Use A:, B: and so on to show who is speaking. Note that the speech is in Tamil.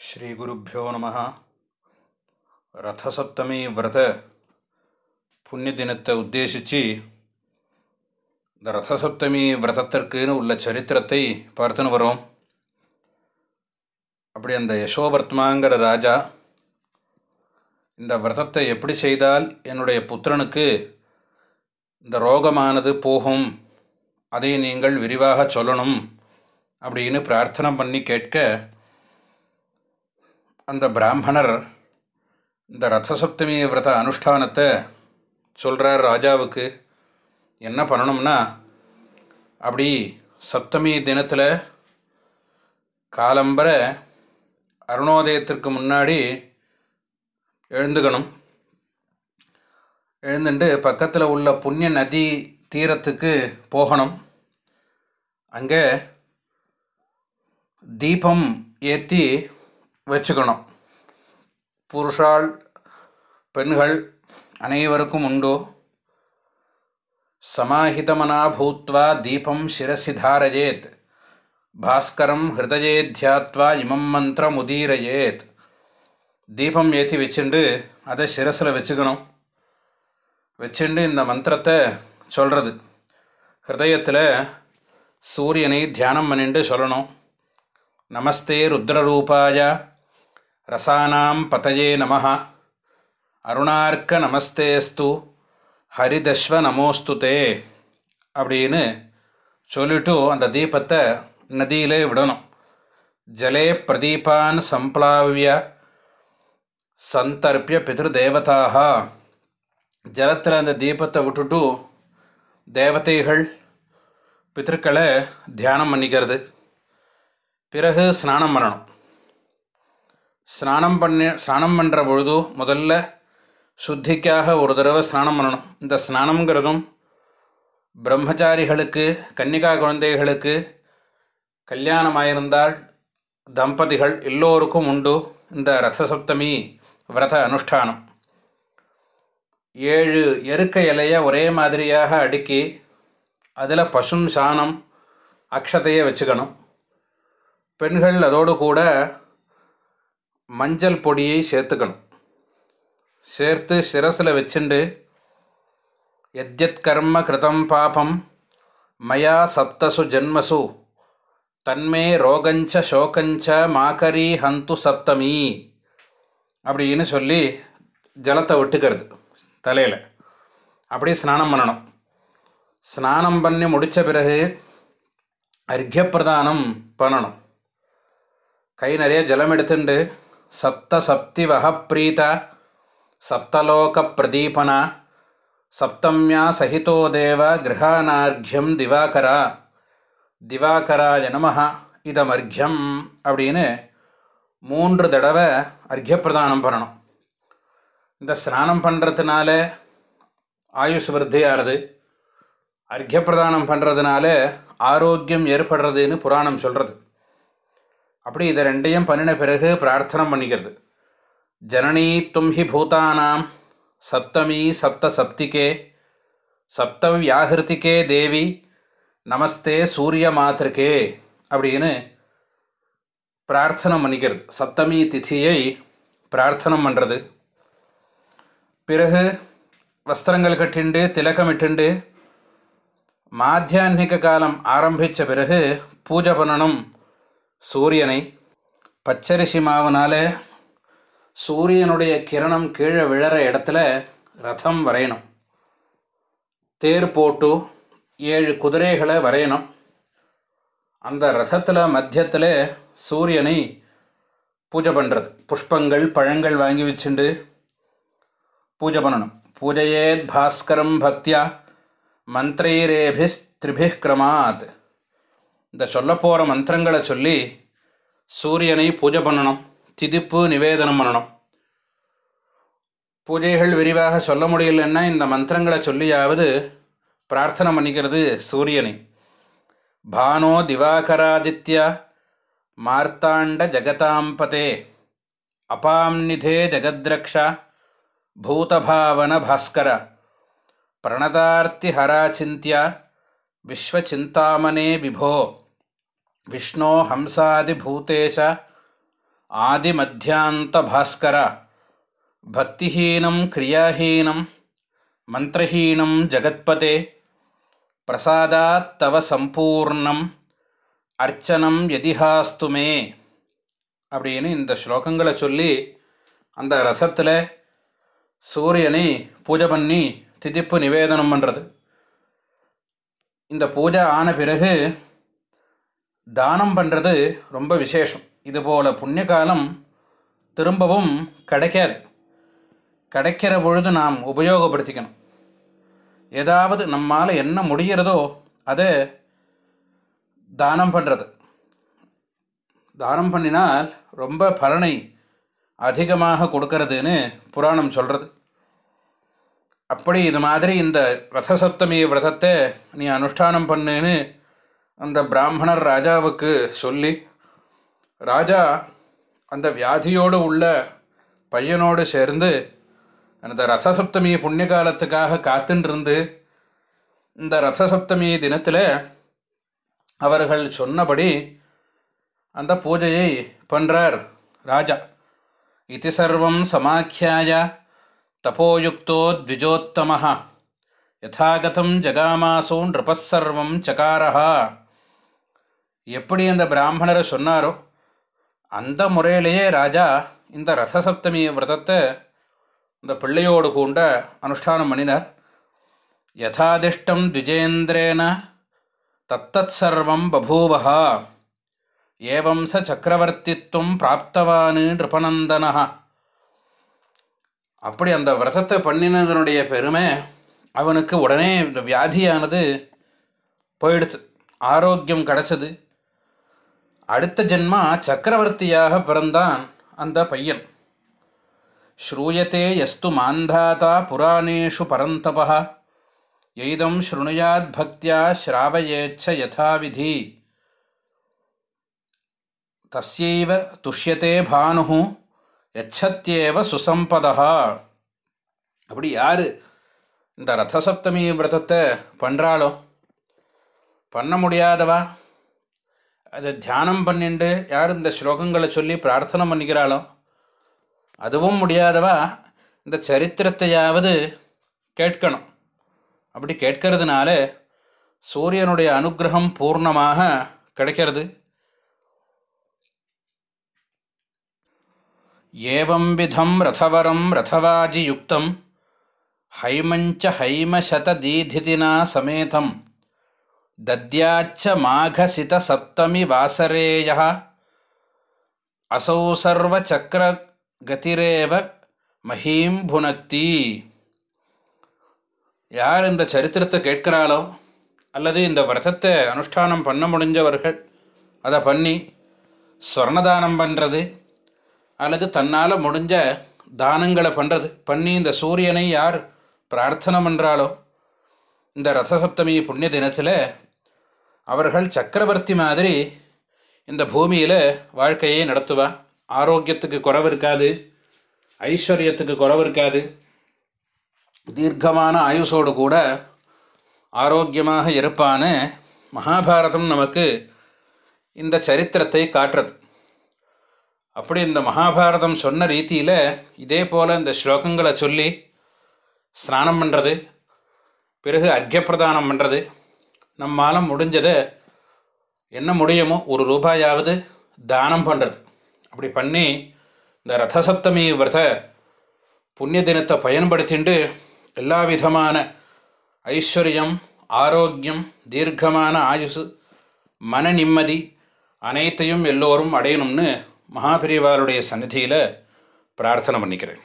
A: ஸ்ரீகுருப்போ நம ரதசப்தமி விரத புண்ணிய தினத்தை உத்தேசித்து இந்த ரதசப்தமி விரதத்திற்குன்னு உள்ள சரித்திரத்தை பார்த்துன்னு வரோம். அப்படி அந்த யசோவர்த்மாங்கிற ராஜா இந்த விரதத்தை எப்படி செய்தால் என்னுடைய புத்திரனுக்கு இந்த ரோகமானது போகும் அதை நீங்கள் விரிவாக சொல்லணும் அப்படின்னு பிரார்த்தனை பண்ணி கேட்க அந்த பிராமணர் இந்த ரத்தசப்தமி விரத அனுஷ்டானத்தை சொல்கிறார் ராஜாவுக்கு என்ன பண்ணணும்னா அப்படி சப்தமி தினத்தில் காலம்பர அருணோதயத்திற்கு முன்னாடி எழுந்துக்கணும். எழுந்துட்டு பக்கத்தில் உள்ள புண்ணிய நதி தீரத்துக்கு போகணும். அங்கே தீபம் ஏற்றி வச்சுக்கணும். புருஷால் பெண்கள் அனைவருக்கும் உண்டு. சமாஹிதமனா பூத்வா தீபம் சிரசி தாரயேத். பாஸ்கரம் ஹிருதயே தியாத்வா இமம் மந்திரம் உதீரஜேத் தீபம் ஏற்றி வச்சுண்டு அதை சிரசில் வச்சுக்கணும். வச்சுண்டு இந்த மந்திரத்தை சொல்கிறது ஹிருதயத்தில் சூரியனை தியானம் பண்ணிட்டு சொல்லணும். நமஸ்தே ருத்ரரூபாயா ரசானாம் பதயே நம அருணார்க்க நமஸ்தேஸ்து ஹரிதஸ்வ நமோஸ்து தே அப்படின்னு சொல்லிட்டு அந்த தீபத்தை நதியிலே விடணும். ஜலே பிரதீபான் சம்பிளாவிய சந்தர்ப்பிய பிதிருதேவதாக ஜலத்தில் அந்த தீபத்தை விட்டுட்டு தேவதைகள் பித்திருக்களை தியானம் பண்ணிக்கிறது. பிறகு ஸ்நானம் பண்ணணும். ஸ்நானம் பண்ணி ஸ்நானம் பண்ணுற பொழுது முதல்ல சுத்திக்காக ஒரு தடவை ஸ்நானம் பண்ணணும். இந்த ஸ்நானங்கிறதும் பிரம்மச்சாரிகளுக்கு கன்னிகா குழந்தைகளுக்கு கல்யாணமாயிருந்தால் தம்பதிகள் எல்லோருக்கும் உண்டு இந்த ரதசப்தமி விரத அனுஷ்டானம். ஏழு எருக்க இலையை ஒரே மாதிரியாக அடுக்கி அதில் பசும் சாணம் அக்ஷதையை வச்சுக்கணும். பெண்கள் அதோடு கூட மஞ்சள் பொடியை சேர்த்துக்கணும். சேர்த்து சிரசில் வச்சுண்டு எத்யத் கர்ம கிருதம் பாபம் மயா சப்தசு ஜென்மசு தன்மே ரோகஞ்ச சோகஞ்ச மாக்கரி ஹந்து சப்தமி அப்படின்னு சொல்லி ஜலத்தை விட்டுக்கிறது தலையில். அப்படி ஸ்நானம் பண்ணணும். ஸ்நானம் பண்ணி முடித்த பிறகு அர்க்கியப்பிரதானம் பண்ணணும். கை நிறைய ஜலம் எடுத்துண்டு சப்த சப்தி வகப்பிரீத சப்தலோக பிரதீபனா சப்தம்யா சகிதோ தேவ கிரகானார்கியம் திவாகரா திவாகராய நமஹ இதமர்கியம் அப்படின்னு மூன்று தடவை அர்க்கியப்பிரதானம் பண்ணணும். இந்த ஸ்நானம் பண்ணுறதுனால ஆயுஷ் விருத்தியாகிறது அர்க்கியப்பிரதானம் பண்ணுறதுனால ஆரோக்கியம் ஏற்படுறதுன்னு புராணம் சொல்கிறது அப்படி இதை ரெண்டையும் பண்ணின பிறகு பிரார்த்தனை பண்ணிக்கிறது. ஜனனி தும் ஹி பூதானாம் சப்தமி சப்த சப்திகே சப்த வியாகிருத்திகே தேவி நமஸ்தே சூரிய மாத்திருக்கே அப்படின்னு பிரார்த்தனை பண்ணிக்கிறது. சப்தமி திதியை பிரார்த்தனம் பண்ணுறது பிறகு வஸ்திரங்கள் கட்டிண்டு திலக்கமிட்டுண்டு மாத்தியான்மிக காலம் ஆரம்பித்த பிறகு பூஜை பண்ணணும். சூரியனை பச்சரிசி மாவுனால் சூரியனுடைய கிரணம் கீழே விழற இடத்துல ரதம் வரையணும். தேர் போட்டு ஏழு குதிரைகளை வரையணும். அந்த ரதத்தில் மத்தியத்தில் சூரியனை பூஜை பண்ணுறது புஷ்பங்கள் பழங்கள் வாங்கி வச்சுண்டு பூஜை பண்ணணும். பூஜையேத் பாஸ்கரம் பக்தியா மந்திரைரேபிஸ் திரிபிக் கிரமாத். இந்த சொல்ல போகிற மந்திரங்களை சொல்லி சூரியனை பூஜை பண்ணணும் திதிப்பு நிவேதனம் பண்ணணும். பூஜைகள் விரிவாக சொல்ல முடியலன்னா இந்த மந்திரங்களை சொல்லியாவது பிரார்த்தனை பண்ணிக்கிறது சூரியனை. பானோ திவாகராதித்யா மார்த்தாண்ட ஜகதாம்பதே அபாம்நிதே ஜகத்ரக்ஷா பூதபாவன பாஸ்கர பிரணதார்த்தி ஹராச்சிந்தியா விஸ்வச்சிந்தாமனே விபோ. விஷ்ணோ ஹம்சாதிபூதேஷ ஆதிமத்தியாந்த பாஸ்கர பக்திஹீனம் கிரியாஹீனம் மந்திரஹீனம் ஜகத்பதே பிரசாதாத் தவ சம்பூர்ணம் அர்ச்சனம் எதிஹாஸ்துமே அப்படின்னு இந்த ஸ்லோகங்களை சொல்லி அந்த ரதத்தில் சூரியனை பூஜை பண்ணி திதிப்பு நிவேதனம் பண்ணுறது இந்த பூஜை ஆன பிறகு தானம் பண்ணுறது ரொம்ப விசேஷம். இதுபோல் புண்ணிய காலம் திரும்பவும் கிடைக்காது. கிடைக்கிற பொழுது நாம் உபயோகப்படுத்திக்கணும். ஏதாவது நம்மால் என்ன முடிகிறதோ அதை தானம் பண்ணுறது தானம் பண்ணினால் ரொம்ப பலனை அதிகமாக கொடுக்கறதுன்னு புராணம் சொல்கிறது அப்படி இது மாதிரி இந்த ரசசப்தமி விரதத்தை நீ அனுஷ்டானம் பண்ணுன்னு அந்த பிராமணர் ராஜாவுக்கு சொல்லி ராஜா அந்த வியாதியோடு உள்ள பையனோடு சேர்ந்து அந்த ரசசப்தமி புண்ணிய காலத்துக்காக காத்துன்றிருந்து இந்த ரசசப்தமி தினத்தில் அவர்கள் சொன்னபடி அந்த பூஜையை பண்ணுறார் ராஜா. இது சர்வம் சமாக்கியாய தபோயுக்தோ த்விஜோத்தமாக யதாகதம் ஜகாமாசோ நிருபசர்வம் சகாரஹா எப்படி அந்த பிராமணரை சொன்னாரோ அந்த முறையிலேயே ராஜா இந்த ரசசப்தமி விரதத்தை இந்த பிள்ளையோடு கூண்ட அனுஷ்டானம் பண்ணினார். யதாதிஷ்டம் த்விஜேந்திரேன தத்தத் சர்வம் பபூவஹா ஏவம் ச சக்கரவர்த்தித்துவம் பிராப்தவானு நிருபநந்தனா அப்படி அந்த விரதத்தை பண்ணினதனுடைய பெருமை அவனுக்கு உடனே இந்த வியாதியானது போயிடுச்சு ஆரோக்கியம் கிடச்சது. அடுத்த ஜென்மா சக்கரவர்த்தியாக பிறந்தான் அந்த பையன். ஸ்ரூயத்தே எஸ்து மாந்தாதா புராணேஷு பரந்தபா எய்தம் ஸ்ருணுயாத் பக்தியா ஸ்ராவயேச்ச யதாவிதி. தஸ்யைவ துஷ்யத்தே பானு எச்சத்தியேவ சுசம்பதா அப்படி யார் இந்த ரதசப்தமி விரதத்தை பண்ணுறாளோ பண்ண முடியாதவா? அதை தியானம் பண்ணிண்டு யார் இந்த ஸ்லோகங்களை சொல்லி பிரார்த்தனை பண்ணிக்கிறாளோ அதுவும் முடியாதவா இந்த சரித்திரத்தையாவது கேட்கணும். அப்படி கேட்கறதுனால சூரியனுடைய அனுகிரகம் பூர்ணமாக கிடைக்கிறது. ஏவம் விதம் ரதவரம் ரதவாஜியுக்தம் ஹைமஞ்ச ஹைமசததீதிதினா சமேதம். தத்யாச்ச மாகசித சப்தமி வாசரேய அசௌ சக்கர கதிரேவ மஹீம் புனக்தி யார் இந்த சரித்திரத்தை கேட்கிறாளோ அல்லது இந்த விரதத்தை அனுஷ்டானம் பண்ண முடிஞ்சவர்கள் அதை பண்ணி ஸ்வர்ணதானம் பண்ணுறது அல்லது தன்னால் முடிஞ்ச தானங்களை பண்ணுறது பண்ணி இந்த சூரியனை யார் பிரார்த்தனை பண்ணுறாளோ இந்த ரதசப்தமி புண்ணிய தினத்தில் அவர்கள் சக்கரவர்த்தி மாதிரி இந்த பூமியில் வாழ்க்கையை நடத்துவா? ஆரோக்கியத்துக்கு குறவு இருக்காது. ஐஸ்வர்யத்துக்கு குறவு இருக்காது. தீர்க்கமான ஆயுசோடு கூட ஆரோக்கியமாக இருப்பான்னு மகாபாரதம் நமக்கு இந்த சரித்திரத்தை காட்டுறது. அப்படி இந்த மகாபாரதம் சொன்ன ரீதியில் இதே போல் இந்த ஸ்லோகங்களை சொல்லி ஸ்நானம் பண்ணுறது பிறகு அர்க்கியப்பிரதானம் பண்ணுறது நம்மால் முடிஞ்சதை என்ன முடியுமோ ஒரு ரூபாயாவது தானம் பண்ணுறது அப்படி பண்ணி இந்த ரதசப்தமி விரத புண்ணிய தினத்தை பயன்படுத்திண்டு எல்லா விதமான ஐஸ்வர்யம் ஆரோக்கியம் தீர்க்கமான ஆயுசு மன நிம்மதி அனைத்தையும் எல்லோரும் அடையணும்னு மகாபிரிவாருடைய சன்னதியில் பிரார்த்தனை பண்ணிக்கிறேன்.